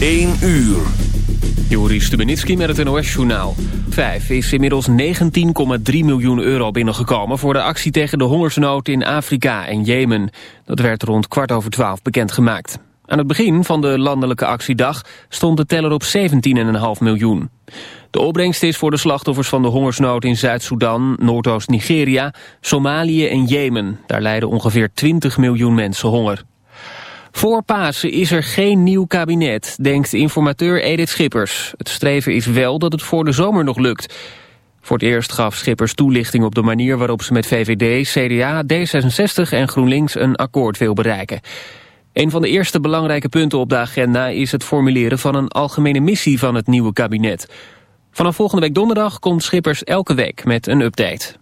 1 uur. Joris Stubenitski met het NOS-journaal. 5 is inmiddels 19,3 miljoen euro binnengekomen... voor de actie tegen de hongersnood in Afrika en Jemen. Dat werd rond kwart over twaalf bekendgemaakt. Aan het begin van de landelijke actiedag stond de teller op 17,5 miljoen. De opbrengst is voor de slachtoffers van de hongersnood in Zuid-Soedan, Noordoost-Nigeria, Somalië en Jemen. Daar lijden ongeveer 20 miljoen mensen honger. Voor Pasen is er geen nieuw kabinet, denkt informateur Edith Schippers. Het streven is wel dat het voor de zomer nog lukt. Voor het eerst gaf Schippers toelichting op de manier waarop ze met VVD, CDA, D66 en GroenLinks een akkoord wil bereiken. Een van de eerste belangrijke punten op de agenda is het formuleren van een algemene missie van het nieuwe kabinet. Vanaf volgende week donderdag komt Schippers elke week met een update.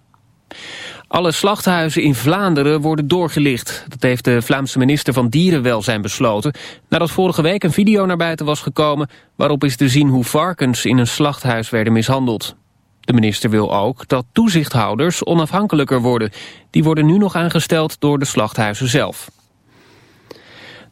Alle slachthuizen in Vlaanderen worden doorgelicht. Dat heeft de Vlaamse minister van Dierenwelzijn besloten... nadat vorige week een video naar buiten was gekomen... waarop is te zien hoe varkens in een slachthuis werden mishandeld. De minister wil ook dat toezichthouders onafhankelijker worden. Die worden nu nog aangesteld door de slachthuizen zelf.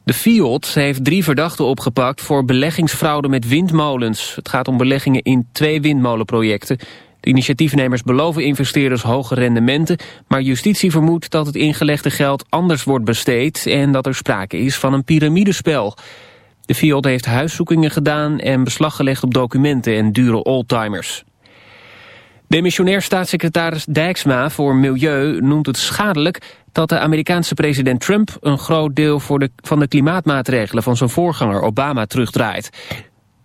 De FIOD heeft drie verdachten opgepakt voor beleggingsfraude met windmolens. Het gaat om beleggingen in twee windmolenprojecten. Initiatiefnemers beloven investeerders hoge rendementen... maar justitie vermoedt dat het ingelegde geld anders wordt besteed... en dat er sprake is van een piramidespel. De FIOD heeft huiszoekingen gedaan en beslag gelegd op documenten en dure oldtimers. Demissionair staatssecretaris Dijksma voor Milieu noemt het schadelijk dat de Amerikaanse president Trump een groot deel voor de, van de klimaatmaatregelen van zijn voorganger Obama terugdraait.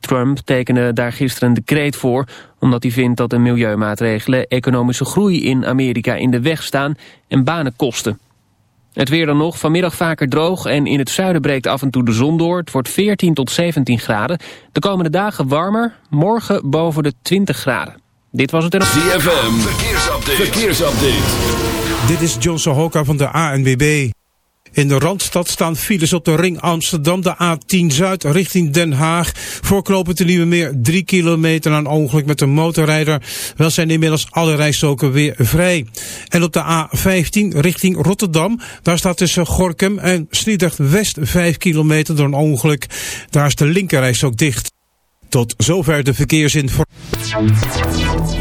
Trump tekende daar gisteren een decreet voor... omdat hij vindt dat de milieumaatregelen economische groei in Amerika in de weg staan en banen kosten. Het weer dan nog, vanmiddag vaker droog en in het zuiden breekt af en toe de zon door. Het wordt 14 tot 17 graden. De komende dagen warmer, morgen boven de 20 graden. Dit was het en... ZFM, verkeersupdate. verkeersupdate. Dit is John Sohoka van de ANWB. In de Randstad staan files op de ring Amsterdam, de A10 Zuid richting Den Haag. Voorknopend de Nieuwe Meer 3 kilometer aan ongeluk met een motorrijder. Wel zijn inmiddels alle rijstroken weer vrij. En op de A15 richting Rotterdam, daar staat tussen Gorkum en Sliedrecht West 5 kilometer door een ongeluk. Daar is de linkerrijstrook dicht. Tot zover de verkeersinformatie.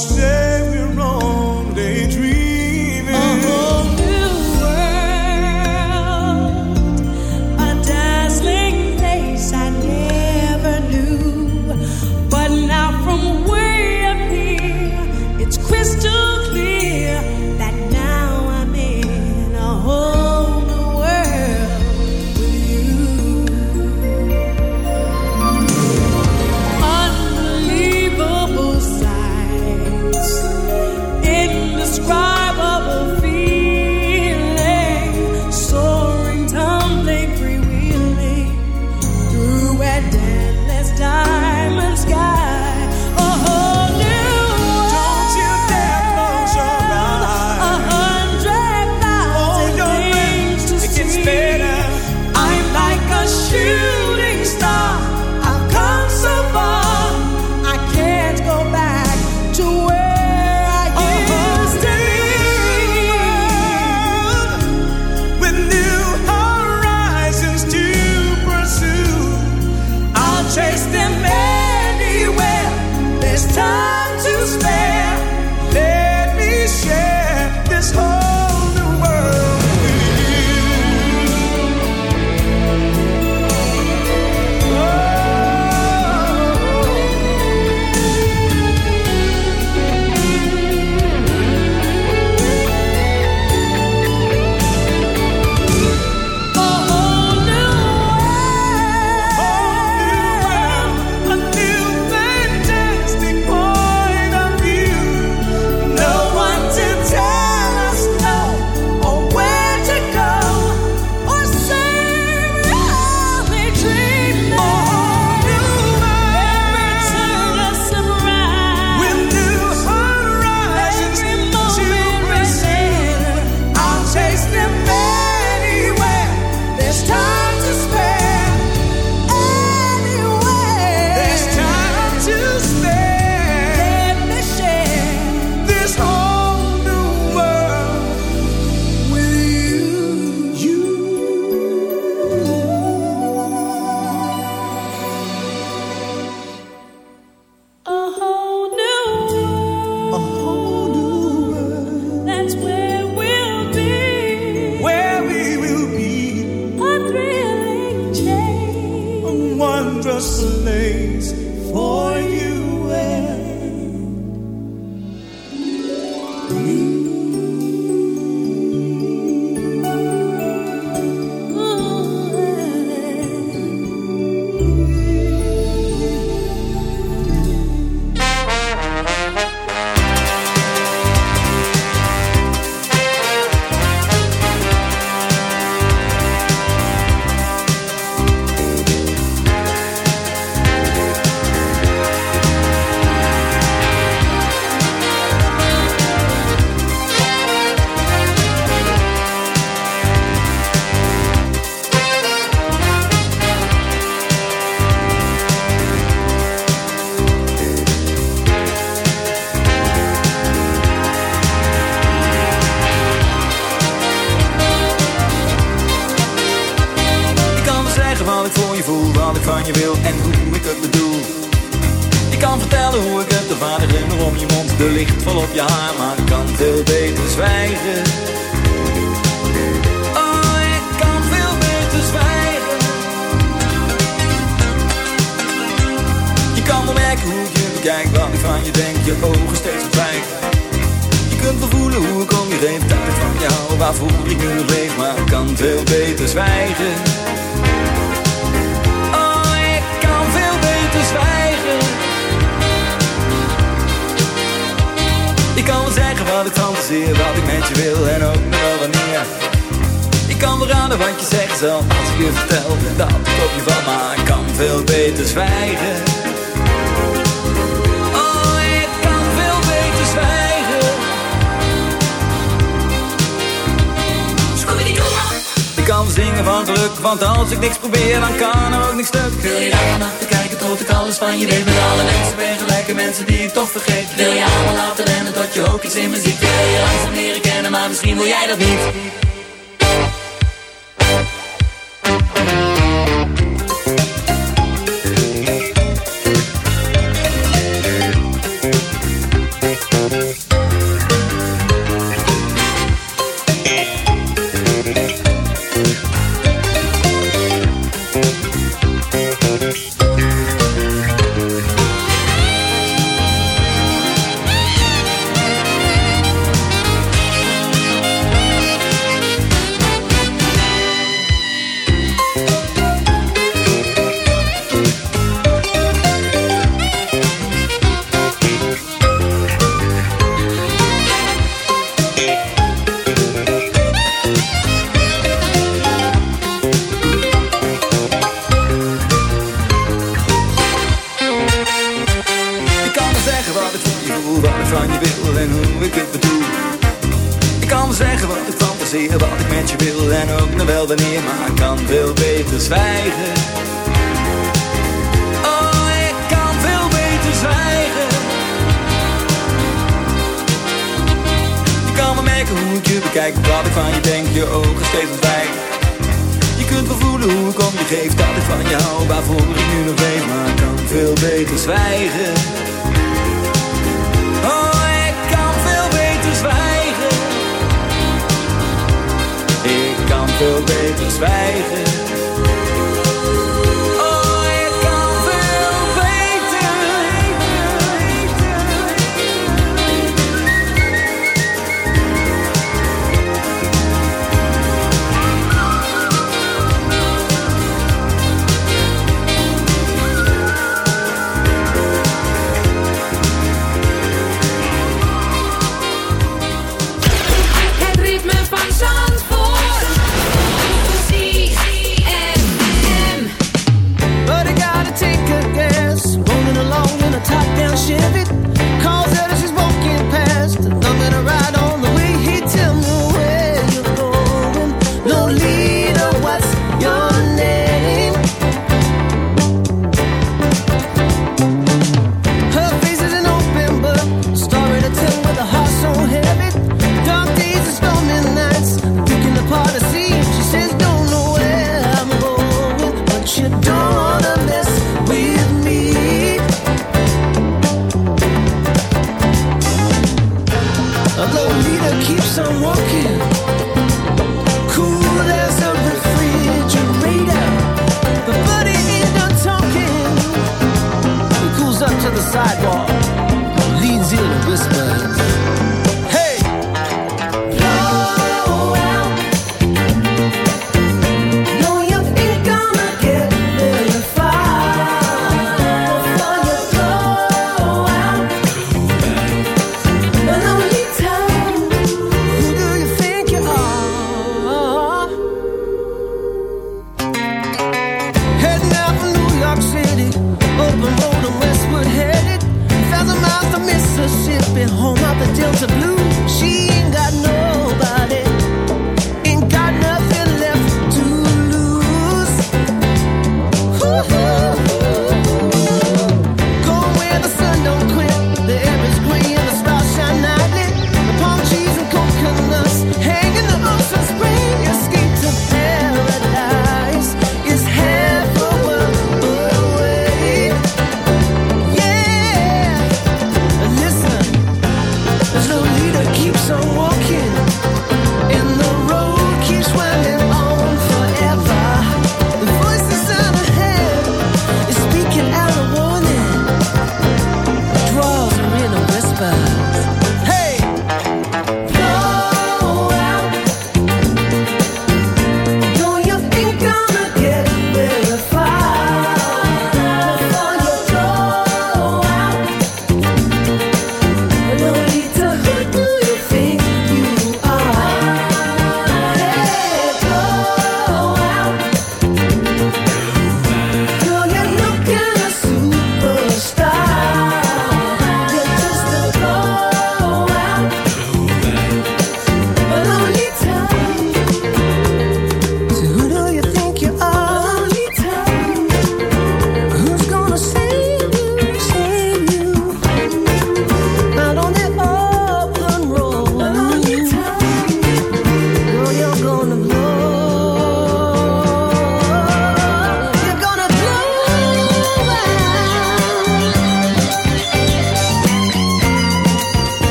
stay.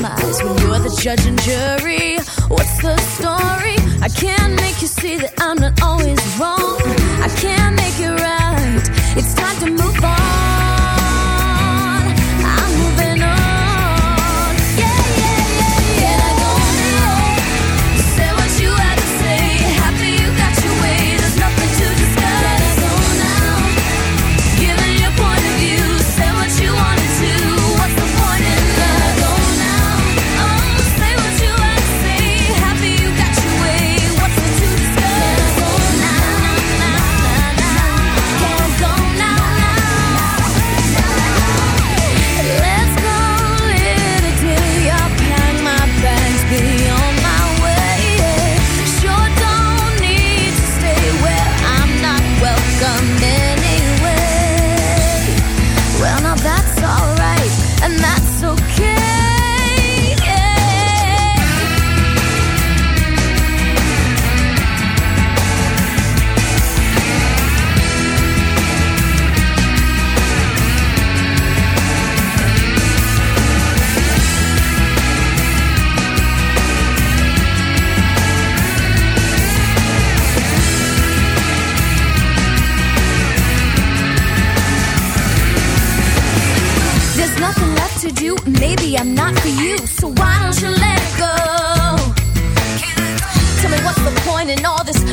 compromise when you're the judge and jury? What's the story? I can't make you see that I'm not always wrong. I can't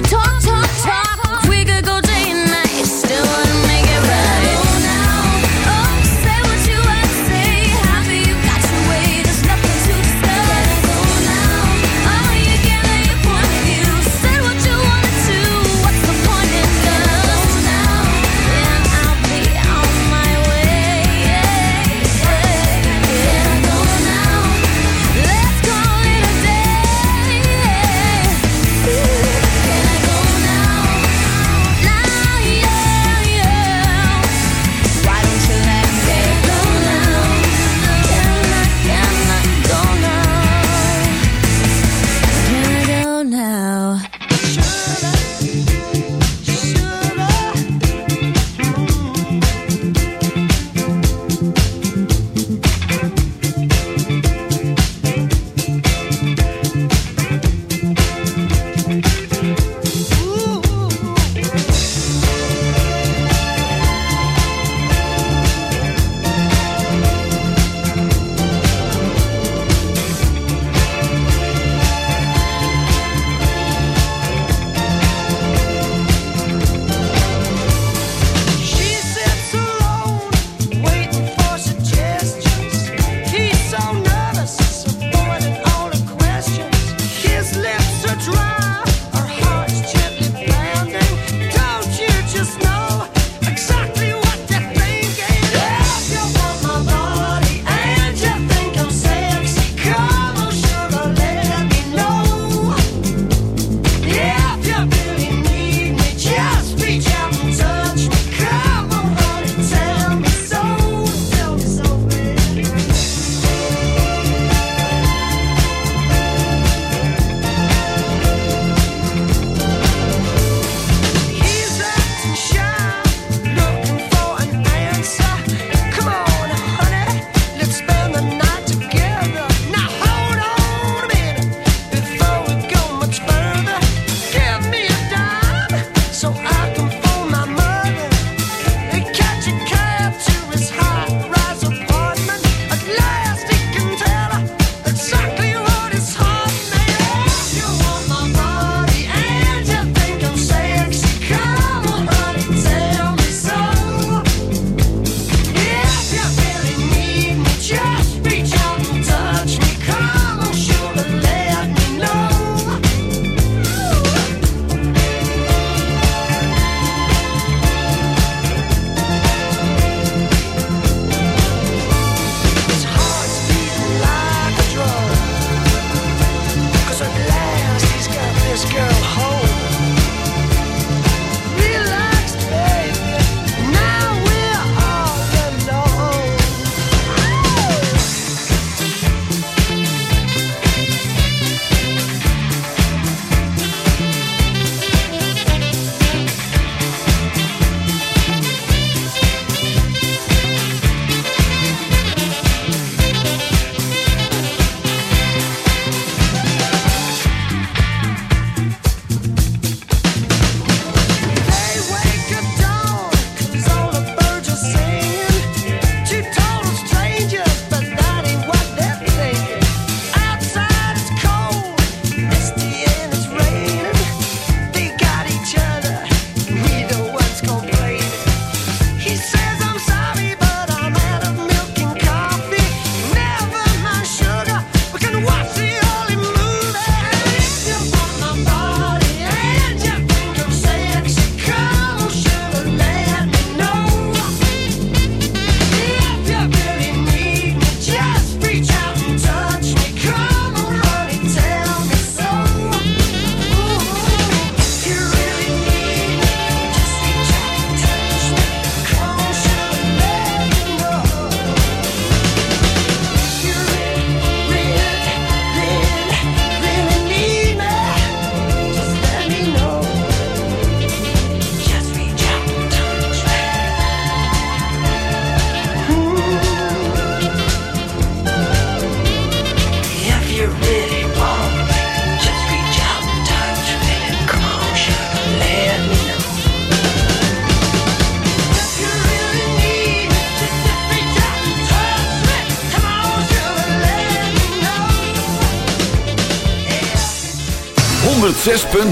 talk, talk.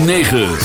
106.9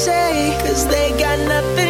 say, cause they got nothing.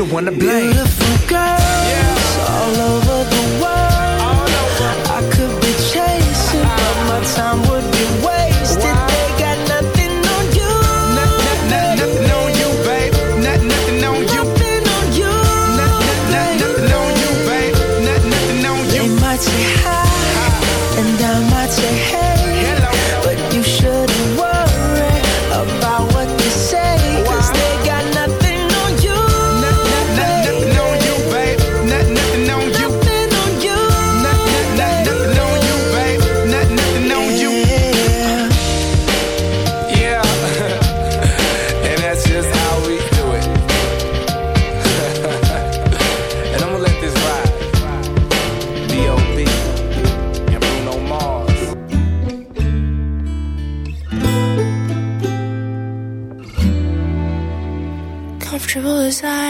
the one to blame. Beautiful. desire